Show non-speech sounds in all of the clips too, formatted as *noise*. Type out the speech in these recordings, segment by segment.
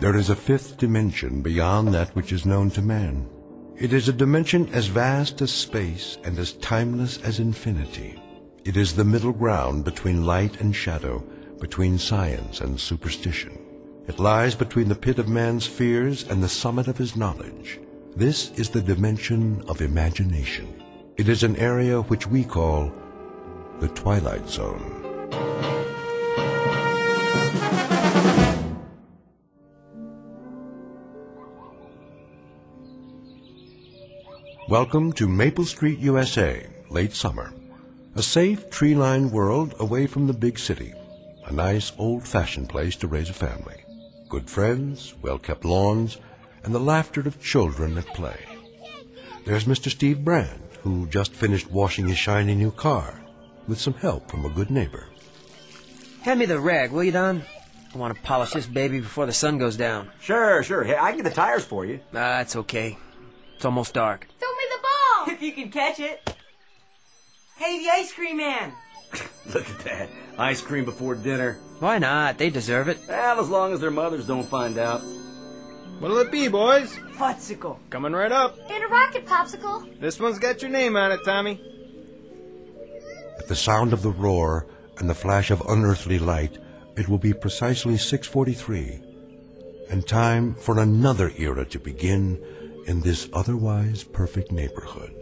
There is a fifth dimension beyond that which is known to man. It is a dimension as vast as space and as timeless as infinity. It is the middle ground between light and shadow, between science and superstition. It lies between the pit of man's fears and the summit of his knowledge. This is the dimension of imagination. It is an area which we call the Twilight Zone. Welcome to Maple Street, USA, late summer. A safe, tree-lined world away from the big city. A nice, old-fashioned place to raise a family. Good friends, well-kept lawns, and the laughter of children at play. There's Mr. Steve Brand, who just finished washing his shiny new car with some help from a good neighbor. Hand me the rag, will you, Don? I want to polish this baby before the sun goes down. Sure, sure. Hey, I can get the tires for you. Ah, it's okay. It's almost dark. Throw me! If you can catch it. Hey, the ice cream man. *laughs* Look at that. Ice cream before dinner. Why not? They deserve it. Well, as long as their mothers don't find out. What'll it be, boys? Fudgsicle. Coming right up. And a rocket popsicle. This one's got your name on it, Tommy. At the sound of the roar and the flash of unearthly light, it will be precisely 643, and time for another era to begin in this otherwise perfect neighborhood.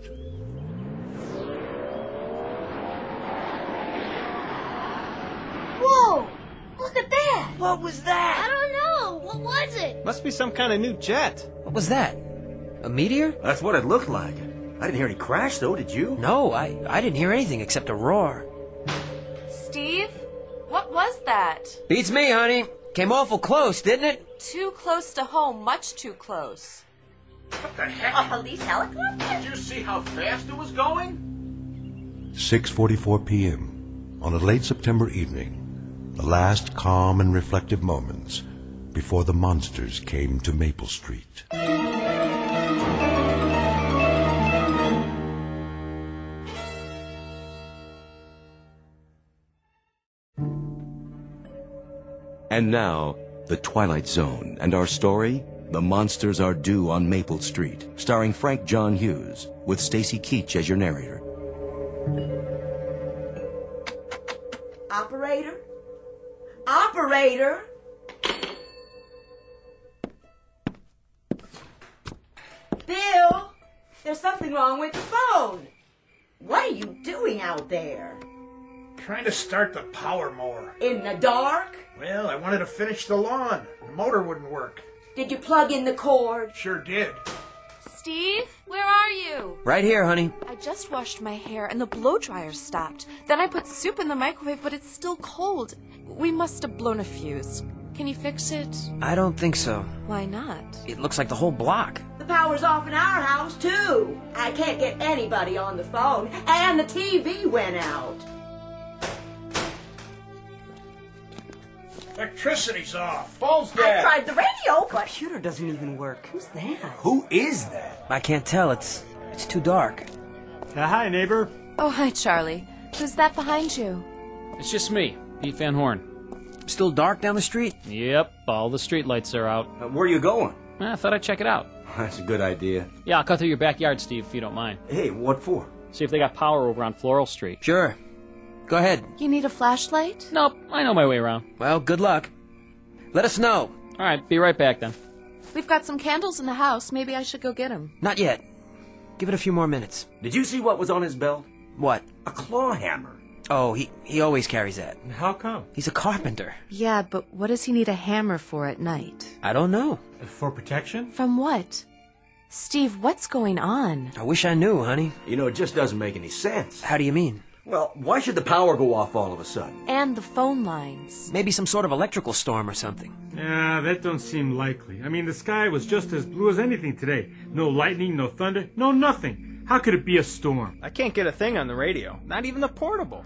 Whoa! Look at that! What was that? I don't know. What was it? Must be some kind of new jet. What was that? A meteor? That's what it looked like. I didn't hear any crash, though, did you? No, I, I didn't hear anything except a roar. Steve? What was that? Beats me, honey. Came awful close, didn't it? Too close to home, much too close. A police helicopter? Did you see how fast it was going? 6:44 p.m. on a late September evening, the last calm and reflective moments before the monsters came to Maple Street. And now, The Twilight Zone, and our story, The Monsters Are Due on Maple Street, starring Frank John Hughes, with Stacy Keach as your narrator. Operator? Operator? Bill, there's something wrong with the phone. What are you doing out there? Trying to start the power mower. In the dark? Well, I wanted to finish the lawn. The motor wouldn't work. Did you plug in the cord? Sure did. Steve, where are you? Right here, honey. I just washed my hair and the blow dryer stopped. Then I put soup in the microwave, but it's still cold. We must have blown a fuse. Can you fix it? I don't think so. Why not? It looks like the whole block. The power's off in our house, too. I can't get anybody on the phone, and the TV went out. Electricity's off. Phone's I tried the radio, but computer doesn't even work. Who's that? Who is that? I can't tell. It's it's too dark. Uh, hi, neighbor. Oh, hi, Charlie. Who's that behind you? It's just me, Pete Van Horn. Still dark down the street? Yep, all the streetlights are out. Uh, where are you going? Eh, I thought I'd check it out. *laughs* That's a good idea. Yeah, I'll cut through your backyard, Steve, if you don't mind. Hey, what for? See if they got power over on Floral Street. Sure. Go ahead. You need a flashlight? Nope, I know my way around. Well, good luck. Let us know. All right, be right back then. We've got some candles in the house. Maybe I should go get them. Not yet. Give it a few more minutes. Did you see what was on his belt? What? A claw hammer. Oh, he he always carries that. How come? He's a carpenter. Yeah, but what does he need a hammer for at night? I don't know. For protection? From what? Steve, what's going on? I wish I knew, honey. You know, it just doesn't make any sense. How do you mean? Well, why should the power go off all of a sudden? And the phone lines. Maybe some sort of electrical storm or something. Yeah, that don't seem likely. I mean, the sky was just as blue as anything today. No lightning, no thunder, no nothing. How could it be a storm? I can't get a thing on the radio. Not even the portable.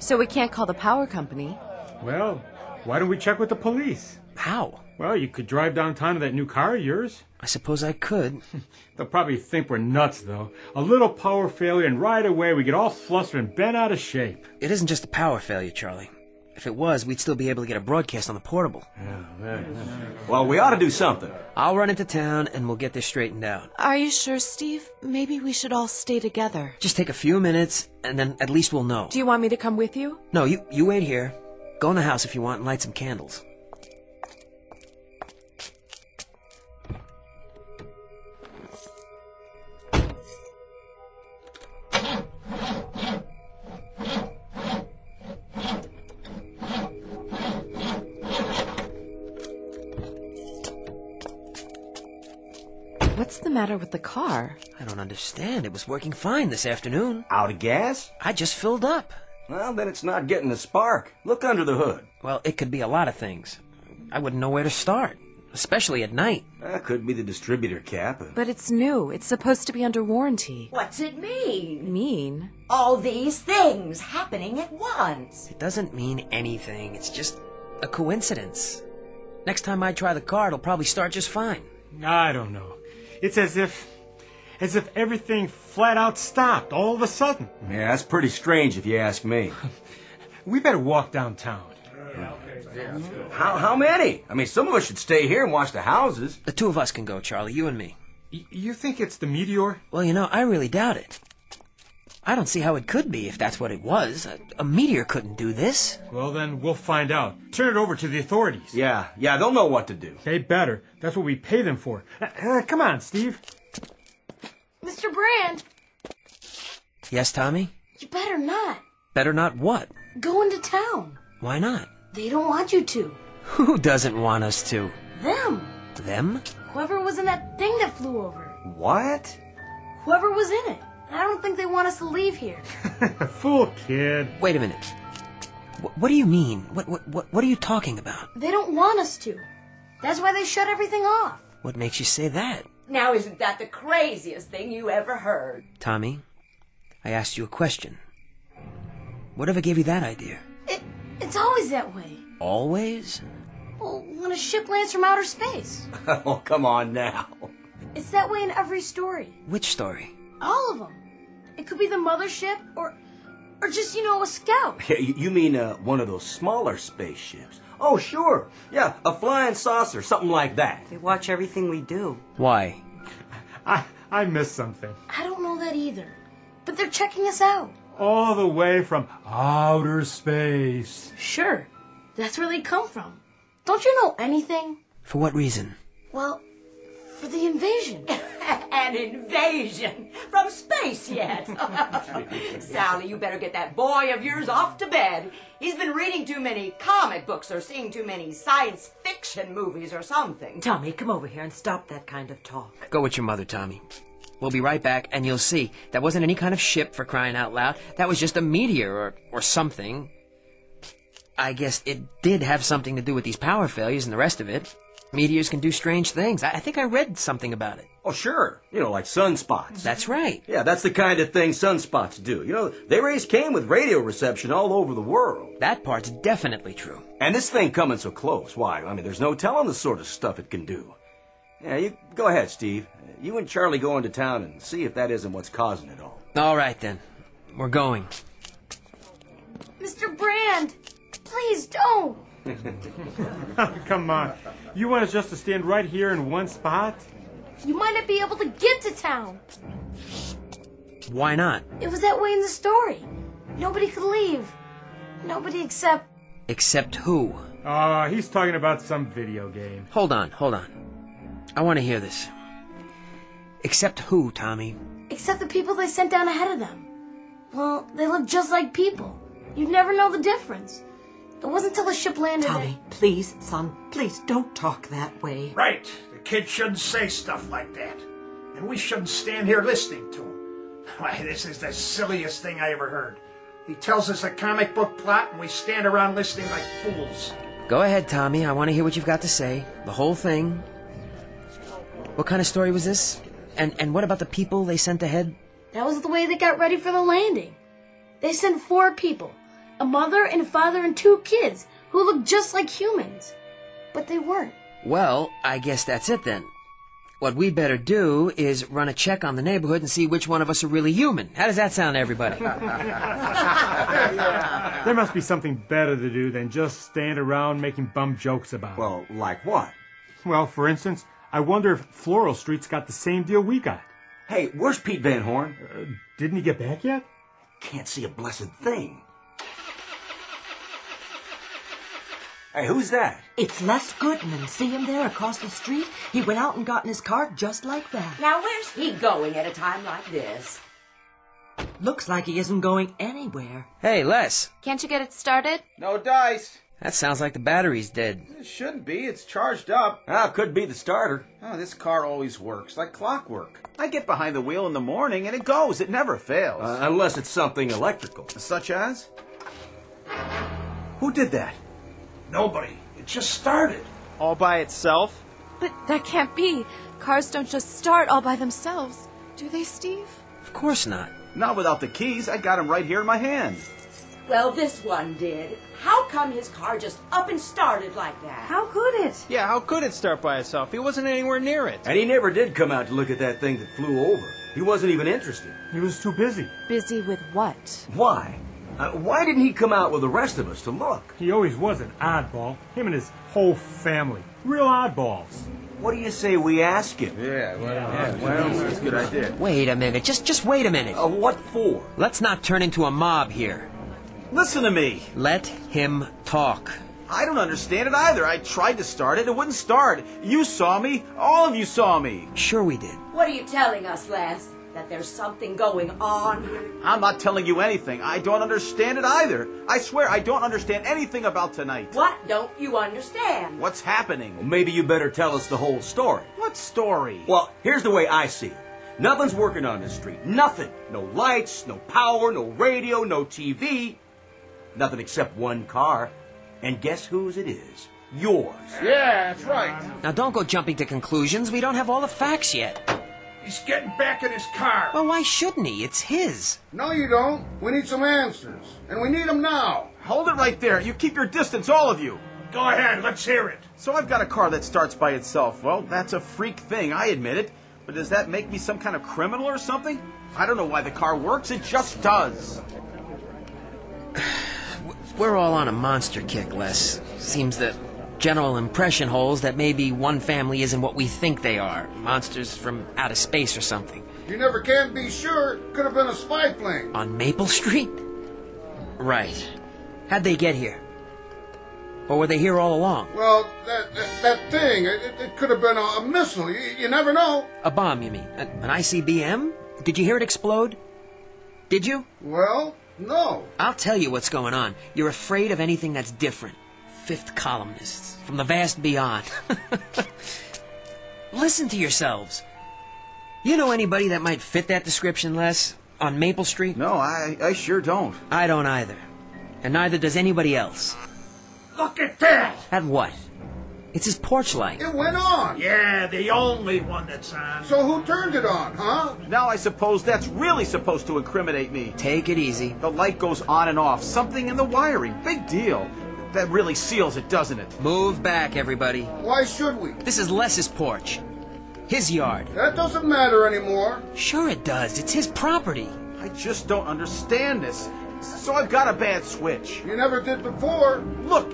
So we can't call the power company. Well, why don't we check with the police? How? Well, you could drive downtown in that new car of yours. I suppose I could. *laughs* They'll probably think we're nuts, though. A little power failure, and right away we get all flustered and bent out of shape. It isn't just a power failure, Charlie. If it was, we'd still be able to get a broadcast on the portable. Well, we ought to do something. I'll run into town and we'll get this straightened out. Are you sure, Steve? Maybe we should all stay together. Just take a few minutes and then at least we'll know. Do you want me to come with you? No, you, you wait here. Go in the house if you want and light some candles. Matter with the car? I don't understand. It was working fine this afternoon. Out of gas? I just filled up. Well, then it's not getting the spark. Look under the hood. Well, it could be a lot of things. I wouldn't know where to start, especially at night. That could be the distributor cap. Uh, but it's new. It's supposed to be under warranty. What's it mean? Mean? All these things happening at once. It doesn't mean anything. It's just a coincidence. Next time I try the car, it'll probably start just fine. I don't know. It's as if, as if everything flat out stopped all of a sudden. Yeah, that's pretty strange if you ask me. *laughs* We better walk downtown. How, how many? I mean, some of us should stay here and watch the houses. The two of us can go, Charlie, you and me. Y- you think it's the meteor? Well, you know, I really doubt it. I don't see how it could be if that's what it was. A, a meteor couldn't do this. Well, then we'll find out. Turn it over to the authorities. Yeah, yeah, they'll know what to do. They better. That's what we pay them for. Uh, uh, come on, Steve. Mr. Brand, Yes, Tommy? you better not. Better not what? Go into town. Why not? They don't want you to. Who doesn't want us to? Them. Them? Whoever was in that thing that flew over. What? Whoever was in it. I don't think they want us to leave here. *laughs* *laughs* Fool kid. Wait a minute. Wh- what do you mean? What, what, what, what are you talking about? They don't want us to. That's why they shut everything off. What makes you say that? Now, isn't that the craziest thing you ever heard? Tommy, I asked you a question. Whatever gave you that idea? It, it's always that way. Always? Well, when a ship lands from outer space. *laughs* oh, come on now. It's that way in every story. Which story? All of them. It could be the mothership or or just, you know, a scout. Yeah, you you mean uh, one of those smaller spaceships? Oh, sure. Yeah, a flying saucer, something like that. They watch everything we do. Why? *laughs* I, I missed something. I don't know that either. But they're checking us out. All the way from outer space. Sure. That's where they come from. Don't you know anything? For what reason? Well, for the invasion. *laughs* An invasion from space yet. *laughs* Sally, you better get that boy of yours off to bed. He's been reading too many comic books or seeing too many science fiction movies or something. Tommy, come over here and stop that kind of talk. Go with your mother, Tommy. We'll be right back, and you'll see. That wasn't any kind of ship for crying out loud. That was just a meteor or, or something. I guess it did have something to do with these power failures and the rest of it. Meteors can do strange things. I, I think I read something about it. Oh, sure. You know, like sunspots. That's right. Yeah, that's the kind of thing sunspots do. You know, they raise came with radio reception all over the world. That part's definitely true. And this thing coming so close, why? I mean, there's no telling the sort of stuff it can do. Yeah, you go ahead, Steve. You and Charlie go into town and see if that isn't what's causing it all. All right, then. We're going. Mr. Brand, please don't. *laughs* Come on. You want us just to stand right here in one spot? You might not be able to get to town. Why not? It was that way in the story. Nobody could leave. Nobody except. Except who? Uh, he's talking about some video game. Hold on, hold on. I want to hear this. Except who, Tommy? Except the people they sent down ahead of them. Well, they look just like people. You'd never know the difference. It wasn't till the ship landed. Tommy, please, son, please don't talk that way. Right. The kid shouldn't say stuff like that. And we shouldn't stand here listening to him. *laughs* Why, this is the silliest thing I ever heard. He tells us a comic book plot and we stand around listening like fools. Go ahead, Tommy. I want to hear what you've got to say. The whole thing. What kind of story was this? And and what about the people they sent ahead? That was the way they got ready for the landing. They sent four people a mother and a father and two kids who looked just like humans. But they weren't. Well, I guess that's it then. What we better do is run a check on the neighborhood and see which one of us are really human. How does that sound to everybody? *laughs* *laughs* There must be something better to do than just stand around making bum jokes about. Well, like what? Well, for instance, I wonder if Floral Street's got the same deal we got. Hey, where's Pete Van Horn? Uh, didn't he get back yet? Can't see a blessed thing. Hey, who's that? It's Les Goodman. See him there across the street? He went out and got in his car just like that. Now, where's he going at a time like this? Looks like he isn't going anywhere. hey, Les. Can't you get it started? No dice. That sounds like the battery's dead. It shouldn't be. It's charged up. Ah, could be the starter. Oh, this car always works like clockwork. I get behind the wheel in the morning and it goes. It never fails. Uh, unless it's something electrical. Such as? Who did that? Nobody. It just started. All by itself? But that can't be. Cars don't just start all by themselves. Do they, Steve? Of course not. Not without the keys. I got them right here in my hand. Well, this one did. How come his car just up and started like that? How could it? Yeah, how could it start by itself? He wasn't anywhere near it. And he never did come out to look at that thing that flew over. He wasn't even interested. He was too busy. Busy with what? Why? Uh, why didn't he come out with the rest of us to look? He always was an oddball. Him and his whole family. Real oddballs. What do you say we ask him? Yeah, well, yeah, well that's a good idea. Wait a minute. Just just wait a minute. Uh, what for? Let's not turn into a mob here. Listen to me. Let him talk. I don't understand it either. I tried to start it. It wouldn't start. You saw me. All of you saw me. Sure we did. What are you telling us, Les? That there's something going on? I'm not telling you anything. I don't understand it either. I swear I don't understand anything about tonight. What don't you understand? What's happening? Well, maybe you better tell us the whole story. What story? Well, here's the way I see it. Nothing's working on this street. Nothing. No lights, no power, no radio, no TV. Nothing except one car. And guess whose it is? Yours. Yeah, that's right. Now don't go jumping to conclusions. We don't have all the facts yet. He's getting back in his car. Well, why shouldn't he? It's his. No, you don't. We need some answers. And we need them now. Hold it right there. You keep your distance, all of you. Go ahead, let's hear it. So I've got a car that starts by itself. Well, that's a freak thing, I admit it. But does that make me some kind of criminal or something? I don't know why the car works. It just does. *sighs* We're all on a monster kick, Les. Seems the general impression holes that maybe one family isn't what we think they are. Monsters from outer space or something. You never can be sure. Could have been a spy plane. On Maple Street? Right. How'd they get here? Or were they here all along? Well, that that, that thing, it, it could have been a, a missile. You, you never know. A bomb, you mean? An, an ICBM? Did you hear it explode? Did you? Well, no. I'll tell you what's going on. You're afraid of anything that's different. Fifth columnists from the vast beyond. *laughs* Listen to yourselves. You know anybody that might fit that description, Les? On Maple Street? No, I, I sure don't. I don't either. And neither does anybody else. Look at that! At what? It's his porch light. It went on. Yeah, the only one that's on. So who turned it on, huh? Now I suppose that's really supposed to incriminate me. Take it easy. The light goes on and off. Something in the wiring. Big deal. That really seals it, doesn't it? Move back, everybody. Why should we? This is Les's porch. His yard. That doesn't matter anymore. Sure it does. It's his property. I just don't understand this. So I've got a bad switch. You never did before. Look,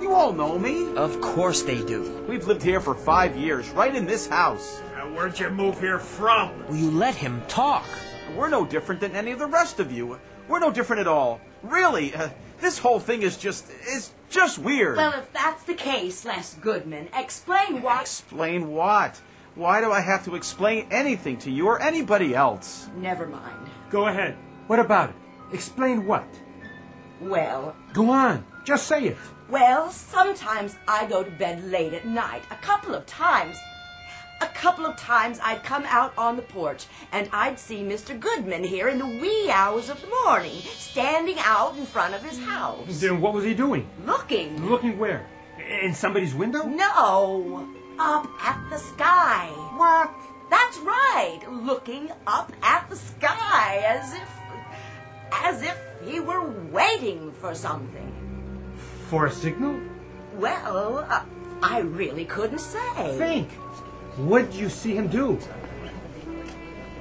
you all know me. Of course they do. We've lived here for five years, right in this house. Now, where'd you move here from? Will you let him talk? We're no different than any of the rest of you. We're no different at all. Really, uh, this whole thing is just is just weird. Well, if that's the case, Les Goodman, explain why. Explain what? Why do I have to explain anything to you or anybody else? Never mind. Go ahead. What about it? Explain what? Well, Go on. Just say it. well, sometimes I go to bed late at night. A couple of times. A couple of times I'd come out on the porch and I'd see Mr. Goodman here in the wee hours of the morning, standing out in front of his house. Then what was he doing? Looking. Looking where? In somebody's window? No, up at the sky. What? That's right, looking up at the sky as if as if he were waiting for something. For a signal? Well, uh, I really couldn't say. Think. What did you see him do?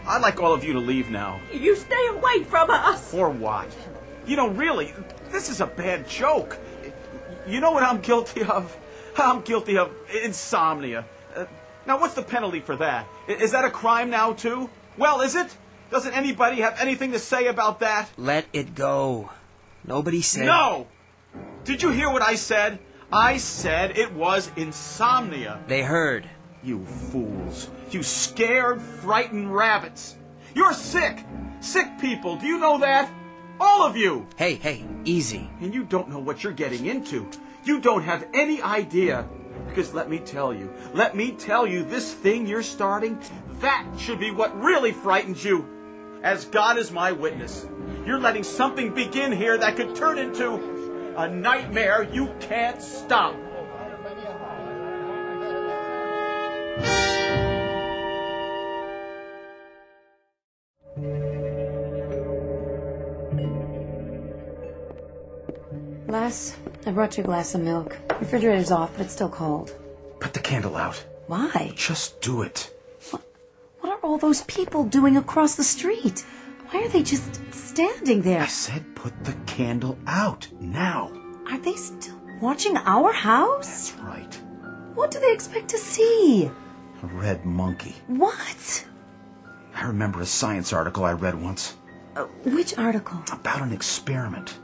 I'd like all of you to leave now. You stay away from us. For what? You know, really, this is a bad joke. You know what I'm guilty of? I'm guilty of insomnia. Uh, now, what's the penalty for that? Is that a crime now, too? Well, is it? Doesn't anybody have anything to say about that? Let it go. Nobody said. No! Did you hear what I said? I said it was insomnia. They heard. You fools. You scared, frightened rabbits. You're sick. Sick people. Do you know that? All of you. Hey, hey, easy. And you don't know what you're getting into. You don't have any idea. Because let me tell you, let me tell you, this thing you're starting, that should be what really frightens you. As God is my witness, you're letting something begin here that could turn into a nightmare you can't stop. Les, I brought you a glass of milk. Refrigerator's off, but it's still cold. Put the candle out. Why? Just do it. What are all those people doing across the street? Why are they just standing there? I said put the candle out now. Are they still watching our house? That's right. What do they expect to see? A red monkey. What? I remember a science article I read once Uh, which article? about an experiment.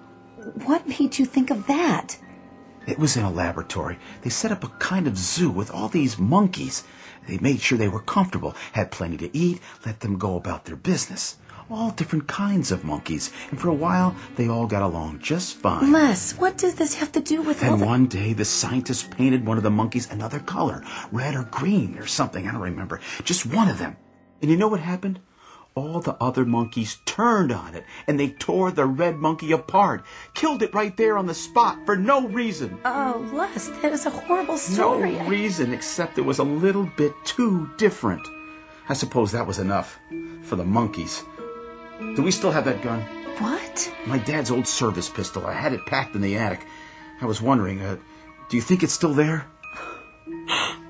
What made you think of that? It was in a laboratory. They set up a kind of zoo with all these monkeys. They made sure they were comfortable, had plenty to eat, let them go about their business. All different kinds of monkeys. And for a while, they all got along just fine. Les, what does this have to do with all Then the... one day, the scientists painted one of the monkeys another color, red or green or something, I don't remember. Just one of them. And you know what happened? All the other monkeys turned on it, and they tore the red monkey apart, killed it right there on the spot for no reason. Oh, Les, that is a horrible story. No reason except it was a little bit too different. I suppose that was enough for the monkeys. Do we still have that gun? What? My dad's old service pistol. I had it packed in the attic. I was wondering, uh, do you think it's still there? *gasps* *gasps* *gasps*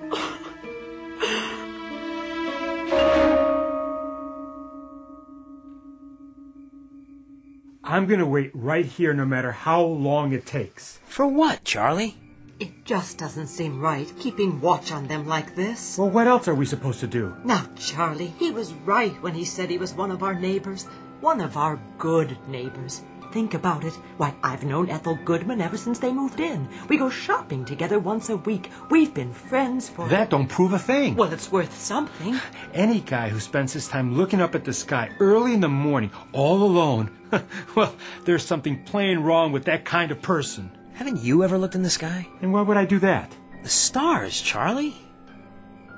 I'm going to wait right here no matter how long it takes. For what, Charlie? It just doesn't seem right, keeping watch on them like this. Well, what else are we supposed to do? Now, Charlie, he was right when he said he was one of our neighbors. One of our good neighbors. Think about it. Why, I've known Ethel Goodman ever since they moved in. We go shopping together once a week. We've been friends for... That don't prove a thing. Well, it's worth something. *sighs* Any guy who spends his time looking up at the sky early in the morning, all alone, *laughs* well, there's something plain wrong with that kind of person. Haven't you ever looked in the sky? And why would I do that? The stars, Charlie.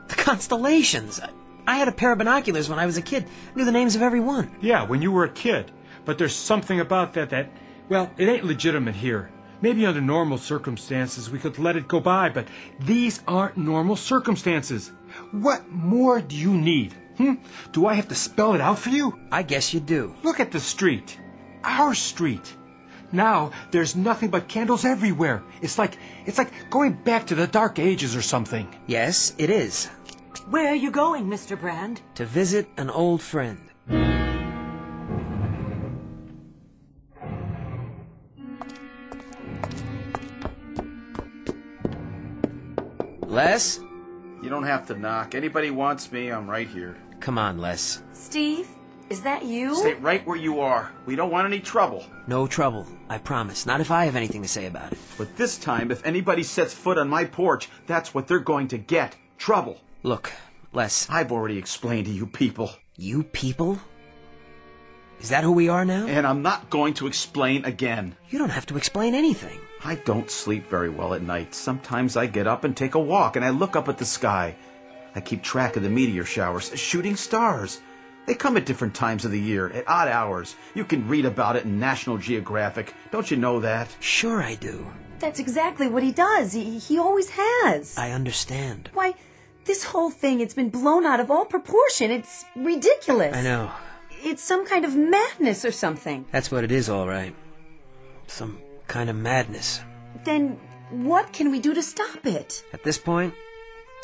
The *laughs* constellations. I, I had a pair of binoculars when I was a kid. Knew the names of every one. Yeah, when you were a kid. But there's something about that that, well, it ain't legitimate here. Maybe under normal circumstances we could let it go by, but these aren't normal circumstances. What more do you need? Hmm? Do I have to spell it out for you? I guess you do. Look at the street. Our street. Now there's nothing but candles everywhere. It's like it's like going back to the dark ages or something. Yes, it is. Where are you going, Mr. Brand? To visit an old friend. Les? You don't have to knock. Anybody wants me, I'm right here. Come on, Les. Steve, is that you? Stay right where you are. We don't want any trouble. No trouble, I promise. Not if I have anything to say about it. But this time, if anybody sets foot on my porch, that's what they're going to get. Trouble. Look, Les. I've already explained to you people. You people? Is that who we are now? And I'm not going to explain again. You don't have to explain anything. I don't sleep very well at night. Sometimes I get up and take a walk and I look up at the sky. I keep track of the meteor showers, shooting stars. They come at different times of the year, at odd hours. You can read about it in National Geographic. Don't you know that? Sure I do. That's exactly what he does. He, he always has. I understand. Why, this whole thing, it's been blown out of all proportion. It's ridiculous. I know. It's some kind of madness or something. That's what it is, all right. Some kind of madness. Then what can we do to stop it? At this point,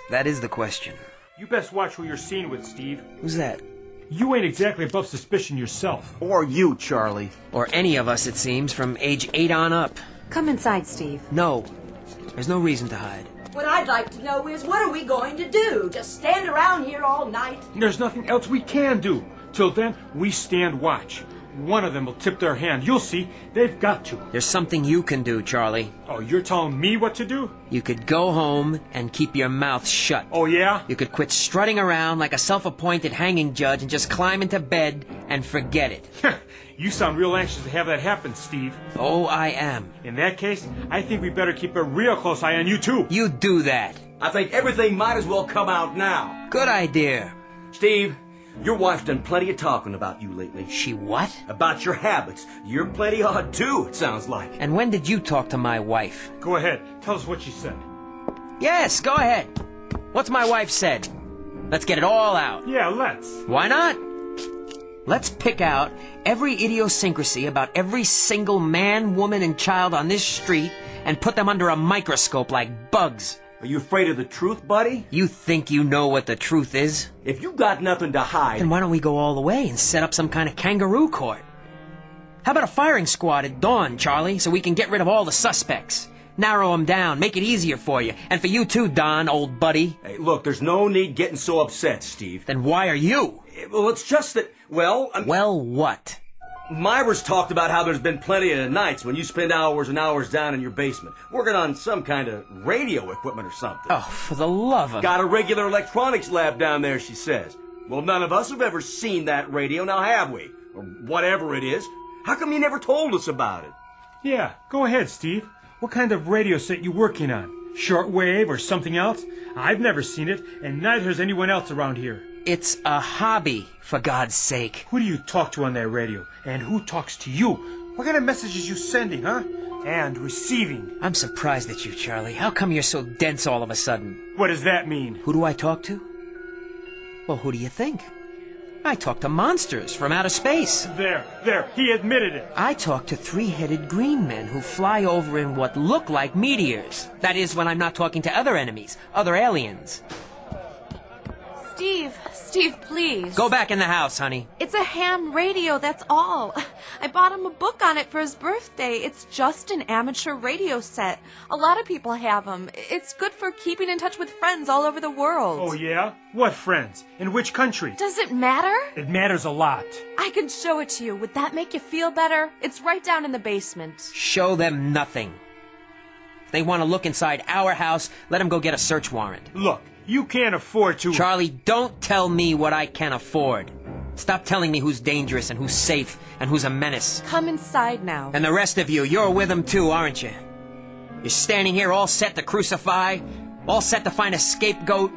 that is the question. You best watch who you're seen with, Steve. Who's that? You ain't exactly above suspicion yourself. Or you, Charlie. Or any of us, it seems, from age eight on up. Come inside, Steve. No. There's no reason to hide. What I'd like to know is what are we going to do? Just stand around here all night? There's nothing else we can do. Till then, we stand watch. One of them will tip their hand. You'll see. They've got to. There's something you can do, Charlie. Oh, you're telling me what to do? You could go home and keep your mouth shut. Oh, yeah? You could quit strutting around like a self appointed hanging judge and just climb into bed and forget it. *laughs* you sound real anxious to have that happen, Steve. Oh, I am. In that case, I think we better keep a real close eye on you, too. You do that. I think everything might as well come out now. Good idea. Steve, your wife's done plenty of talking about you lately. She what? About your habits. You're plenty odd too, it sounds like. And when did you talk to my wife? Go ahead. Tell us what she said. Yes, go ahead. What's my wife said? Let's get it all out. Yeah, let's. Why not? Let's pick out every idiosyncrasy about every single man, woman, and child on this street and put them under a microscope like bugs. Are you afraid of the truth, buddy? You think you know what the truth is? If you got nothing to hide. Then why don't we go all the way and set up some kind of kangaroo court? How about a firing squad at dawn, Charlie, so we can get rid of all the suspects? Narrow them down, make it easier for you. And for you too, Don, old buddy. Hey, look, there's no need getting so upset, Steve. Then why are you? Eh, well, it's just that, well... I'm... Well, what? Myra's talked about how there's been plenty of nights when you spend hours and hours down in your basement, working on some kind of radio equipment or something. Oh, for the love of... Got a regular electronics lab down there, she says. Well, none of us have ever seen that radio, now have we? Or whatever it is. How come you never told us about it? Yeah, go ahead, Steve. What kind of radio set you working on? Shortwave or something else? I've never seen it, and neither has anyone else around here. It's a hobby, for God's sake. Who do you talk to on that radio? And who talks to you? What kind of messages you sending, huh? And receiving. I'm surprised at you, Charlie. How come you're so dense all of a sudden? What does that mean? Who do I talk to? Well, who do you think? I talk to monsters from outer space. There, there, he admitted it. I talk to three-headed green men who fly over in what look like meteors. That is, when I'm not talking to other enemies, other aliens. Steve, Steve, please. Go back in the house, honey. It's a ham radio, that's all. *laughs* I bought him a book on it for his birthday. It's just an amateur radio set. A lot of people have them. It's good for keeping in touch with friends all over the world. Oh, yeah? What friends? In which country? Does it matter? It matters a lot. I can show it to you. Would that make you feel better? It's right down in the basement. Show them nothing. If they want to look inside our house, let them go get a search warrant. Look, you can't afford to. Charlie, don't tell me what I can afford. Stop telling me who's dangerous and who's safe and who's a menace. Come inside now. And the rest of you, you're with them too, aren't you? You're standing here all set to crucify, all set to find a scapegoat,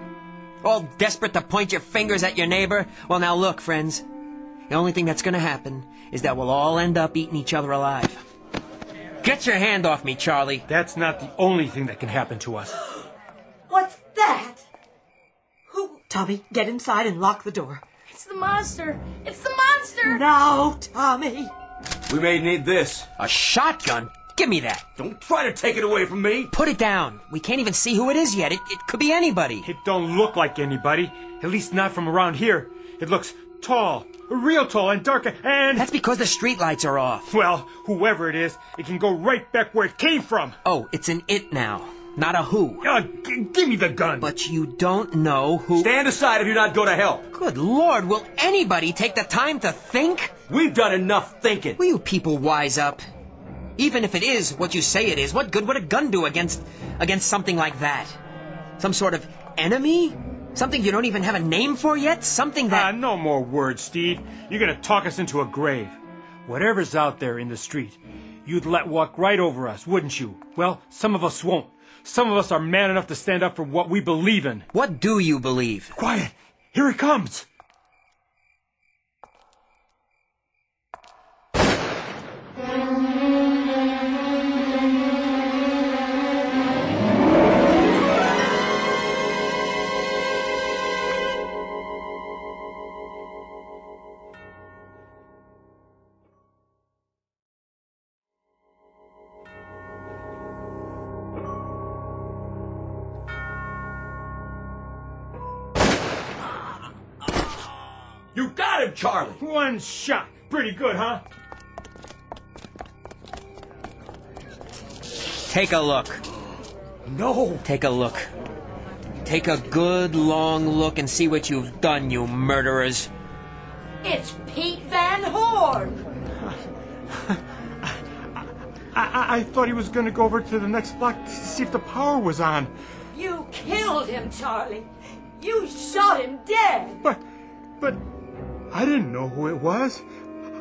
all desperate to point your fingers at your neighbor. Well, now look, friends. The only thing that's gonna happen is that we'll all end up eating each other alive. Get your hand off me, Charlie. That's not the only thing that can happen to us. *gasps* What's that? Tommy, get inside and lock the door. It's the monster! It's the monster! No, Tommy! We may need this. A shotgun? Give me that. Don't try to take it away from me. Put it down. We can't even see who it is yet. It, it could be anybody. It don't look like anybody. At least not from around here. It looks tall, real tall and dark and... That's because the streetlights are off. Well, whoever it is, it can go right back where it came from. Oh, it's an it now. Not a who. Uh, g- give me the gun. But you don't know who. Stand aside if you're not going to help. Good Lord, will anybody take the time to think? We've done enough thinking. Will you people wise up? Even if it is what you say it is, what good would a gun do against against something like that? Some sort of enemy? Something you don't even have a name for yet? Something that. Ah, no more words, Steve. You're gonna talk us into a grave. Whatever's out there in the street, you'd let walk right over us, wouldn't you? Well, some of us won't. Some of us are man enough to stand up for what we believe in. What do you believe? Quiet! Here it comes! One shot. Pretty good, huh? Take a look. No. Take a look. Take a good long look and see what you've done, you murderers. It's Pete Van Horn. *laughs* I, I, I thought he was going to go over to the next block to see if the power was on. You killed him, Charlie. You shot him dead. But, but, I didn't know who it was.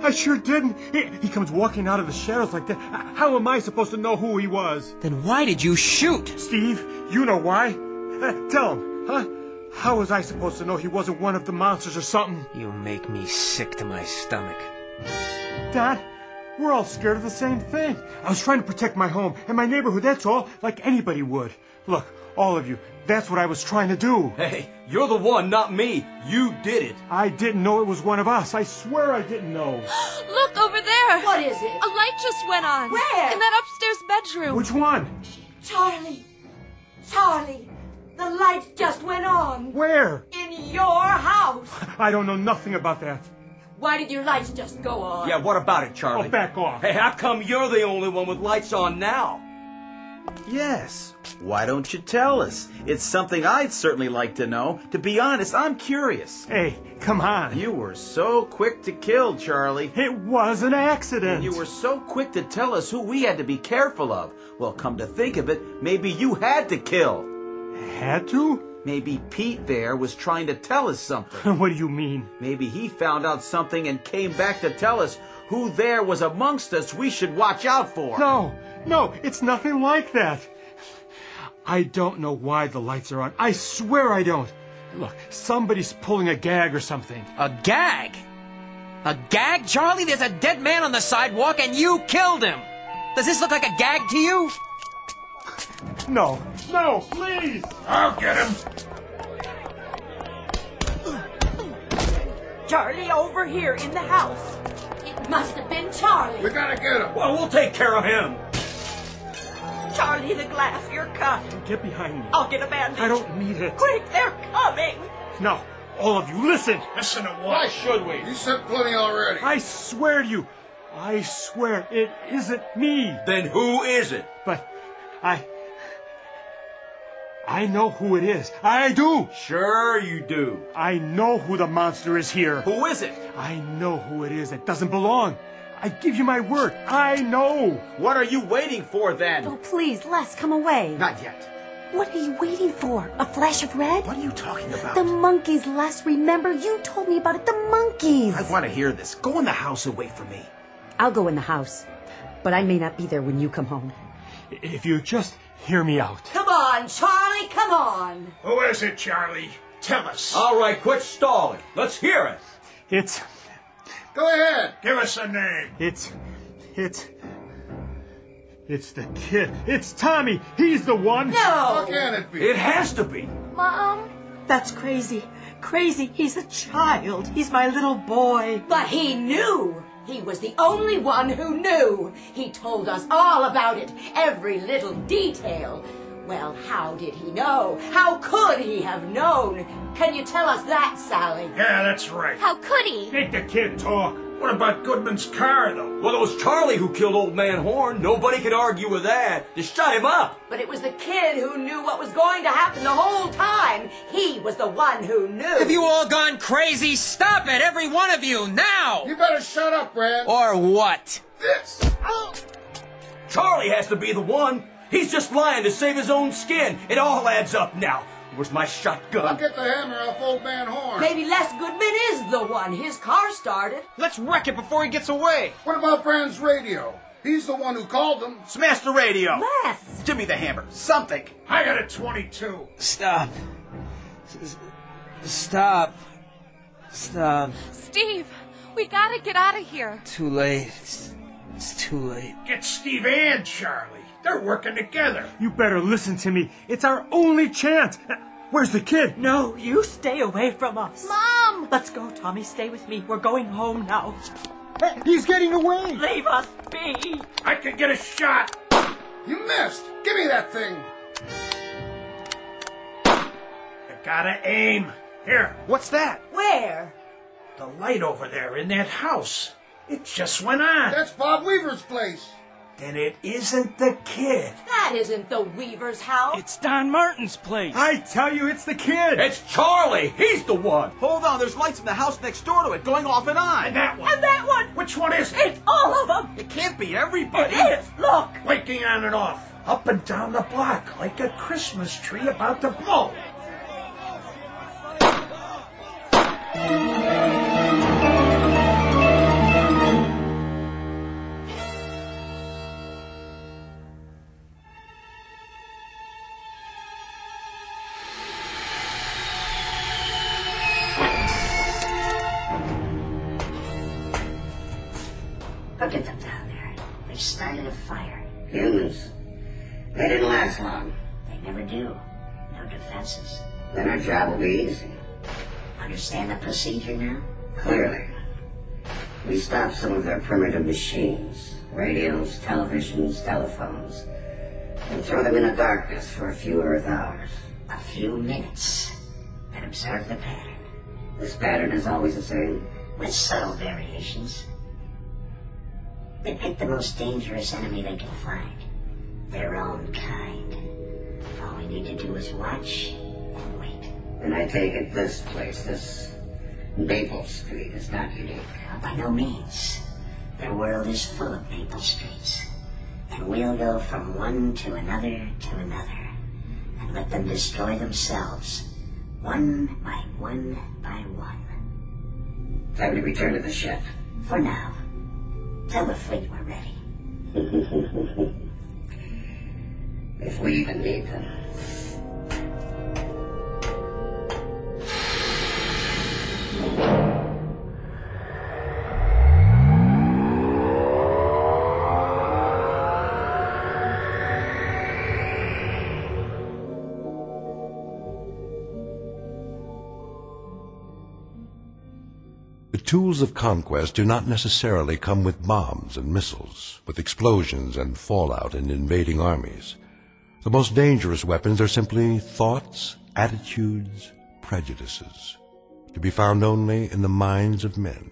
I sure didn't. He, he comes walking out of the shadows like that. How am I supposed to know who he was? Then why did you shoot? Steve, you know why. Uh, tell him, huh? How was I supposed to know he wasn't one of the monsters or something? You make me sick to my stomach. Dad, we're all scared of the same thing. I was trying to protect my home and my neighborhood, that's all, like anybody would. Look, all of you, that's what I was trying to do. Hey, you're the one, not me. You did it. I didn't know it was one of us. I swear I didn't know. *gasps* Look over there. What is it? A light just went on. Where? In that upstairs bedroom. Which one? Charlie. Charlie. The light just went on. Where? In your house. I don't know nothing about that. Why did your lights just go on? Yeah, what about it, Charlie? Oh, back off. Hey, how come you're the only one with lights on now? Yes. Why don't you tell us? It's something I'd certainly like to know. To be honest, I'm curious. Hey, come on. You were so quick to kill, Charlie. It was an accident. And You were so quick to tell us who we had to be careful of. Well, come to think of it, maybe you had to kill. Had to? Maybe Pete there was trying to tell us something. *laughs* what do you mean? Maybe he found out something and came back to tell us who there was amongst us we should watch out for. No, no, it's nothing like that. I don't know why the lights are on. I swear I don't. Look, somebody's pulling a gag or something. A gag? A gag, Charlie? There's a dead man on the sidewalk and you killed him. Does this look like a gag to you? No, no, please. I'll get him. Charlie over here in the house. It must have been Charlie. We gotta get him. Well, we'll take care of him. Charlie, the glass, you're cut. Oh, get behind me. I'll get a bandage. I don't need it. Quick, they're coming. Now, all of you, listen. Listen to what? Why what? should we? You said plenty already. I swear to you, I swear it isn't me. Then who is it? But I. I know who it is. I do. Sure you do. I know who the monster is here. Who is it? I know who it is that doesn't belong. I give you my word. I know. What are you waiting for then? Oh, please, Les, come away. Not yet. What are you waiting for? A flash of red? What are you talking about? The monkeys, Les. Remember, you told me about it. The monkeys. I want to hear this. Go in the house and wait for me. I'll go in the house, but I may not be there when you come home. If you just hear me out. Come on, Charlie, come on. Who is it, Charlie? Tell us. All right, quit stalling. Let's hear it. It's. Go ahead. Give us a name. It's. It's. It's the kid. It's Tommy. He's the one. How No. can it be? It has to be. Mom, That's crazy. Crazy. He's a child. He's my little boy. But he knew. He was the only one who knew. He told us all about it, every little detail. Well, how did he know? How could he have known? Can you tell us that, Sally? Yeah, that's right. how could he? Make the kid talk. What about Goodman's car, though? Well, it was Charlie who killed Old Man Horn. Nobody could argue with that. Just shut him up. But it was the kid who knew what was going to happen the whole time. He was the one who knew. Have you all gone crazy? Stop it, every one of you, now! You better shut up, Brad. Or what? This. Oh. Charlie has to be the one. He's just lying to save his own skin. It all adds up now. Where's my shotgun? I'll get the hammer off old man Horn. Maybe Les Goodman is the one. His car started. Let's wreck it before he gets away. What about Brand's radio? He's the one who called them. Smash the radio. Les! Give me the hammer. Something. I got a 22. Stop. Stop. Stop. Steve, we gotta get out of here. Too late. It's, it's too late. Get Steve and Charlie. They're working together. You better listen to me. It's our only chance. Where's the kid? No, you stay away from us. Mom! Let's go, Tommy. Stay with me. We're going home now. He's getting away. Leave us be. I could get a shot. You missed. Give me that thing. You gotta aim. Here, What's that? Where? The light over there in that house. It just went on. That's Bob Weaver's place. Then it isn't the kid. That isn't the Weaver's house. It's Don Martin's place. I tell you, it's the kid. It's Charlie. He's the one. Hold on, there's lights in the house next door to it going off and on. And that one. And that one. Which one is it? It's all of them. It can't be everybody. It is. Look. Blinking on and off. Up and down the block like a Christmas tree about to blow. Then our job will be easy. Understand the procedure now? Clearly. We stop some of their primitive machines. Radios, televisions, telephones. And throw them into darkness for a few Earth hours. A few minutes. Then observe the pattern. This pattern is always the same, with subtle variations. They pick the most dangerous enemy they can find. Their own kind. All we need to do is watch. And I take it this place, this Maple Street, is not unique. by no means. The world is full of Maple Streets. And we'll go from one to another to another. And let them destroy themselves. One by one by one. Time to return to the ship. For now. Tell the fleet we're ready. *laughs* if we even need them. Tools of conquest do not necessarily come with bombs and missiles, with explosions and fallout and invading armies. The most dangerous weapons are simply thoughts, attitudes, prejudices, to be found only in the minds of men.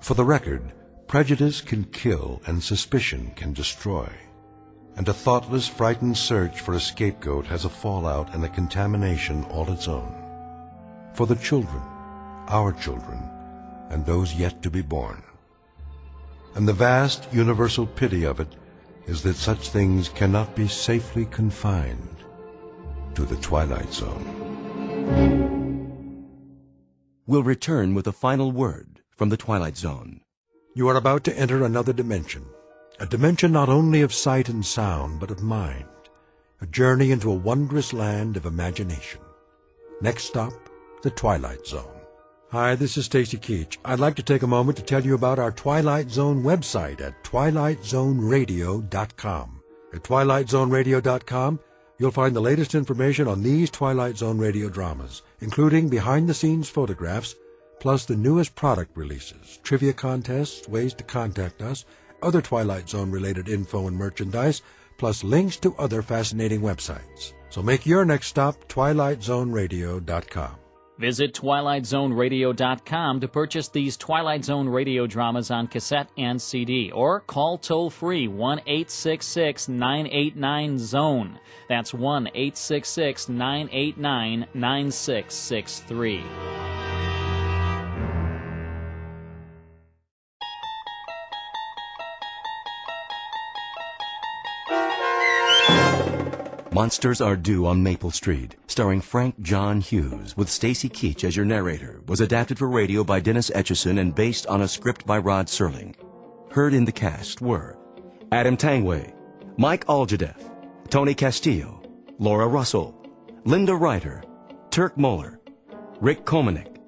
For the record, prejudice can kill and suspicion can destroy. And a thoughtless, frightened search for a scapegoat has a fallout and a contamination all its own. For the children, our children, and those yet to be born. And the vast universal pity of it is that such things cannot be safely confined to the Twilight Zone. We'll return with a final word from the Twilight Zone. You are about to enter another dimension, a dimension not only of sight and sound, but of mind, a journey into a wondrous land of imagination. Next stop, the Twilight Zone. Hi, this is Stacy Keach. I'd like to take a moment to tell you about our Twilight Zone website at twilightzoneradio.com. At twilightzoneradio.com, you'll find the latest information on these Twilight Zone radio dramas, including behind-the-scenes photographs, plus the newest product releases, trivia contests, ways to contact us, other Twilight Zone-related info and merchandise, plus links to other fascinating websites. So make your next stop twilightzoneradio.com. Visit TwilightZoneRadio.com to purchase these Twilight Zone radio dramas on cassette and CD, or call toll free 1 866 989 Zone. That's 1 866 989 9663. Monsters Are Due on Maple Street, starring Frank John Hughes with Stacy Keach as your narrator, was adapted for radio by Dennis Etchison and based on a script by Rod Serling. Heard in the cast were Adam Tangway, Mike Algedeff, Tony Castillo, Laura Russell, Linda Ryder, Turk Moeller, Rick Komanek,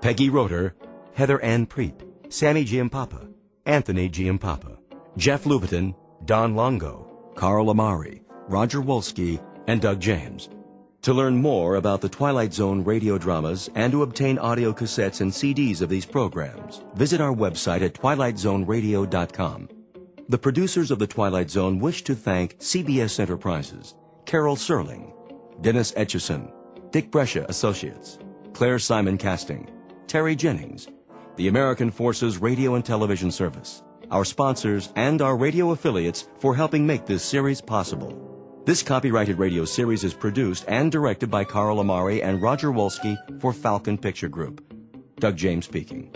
Peggy Roeder, Heather Ann Preet, Sammy Giampapa, Anthony Giampapa, Jeff Lubiton, Don Longo, Carl Amari, Roger Wolski, and Doug James. To learn more about the Twilight Zone radio dramas and to obtain audio cassettes and CDs of these programs, visit our website at twilightzoneradio.com. The producers of The Twilight Zone wish to thank CBS Enterprises, Carol Serling, Dennis Etchison, Dick Brescia Associates, Claire Simon Casting, Terry Jennings, the American Forces Radio and Television Service, our sponsors, and our radio affiliates for helping make this series possible. This copyrighted radio series is produced and directed by Carl Amari and Roger Wolski for Falcon Picture Group. Doug James speaking.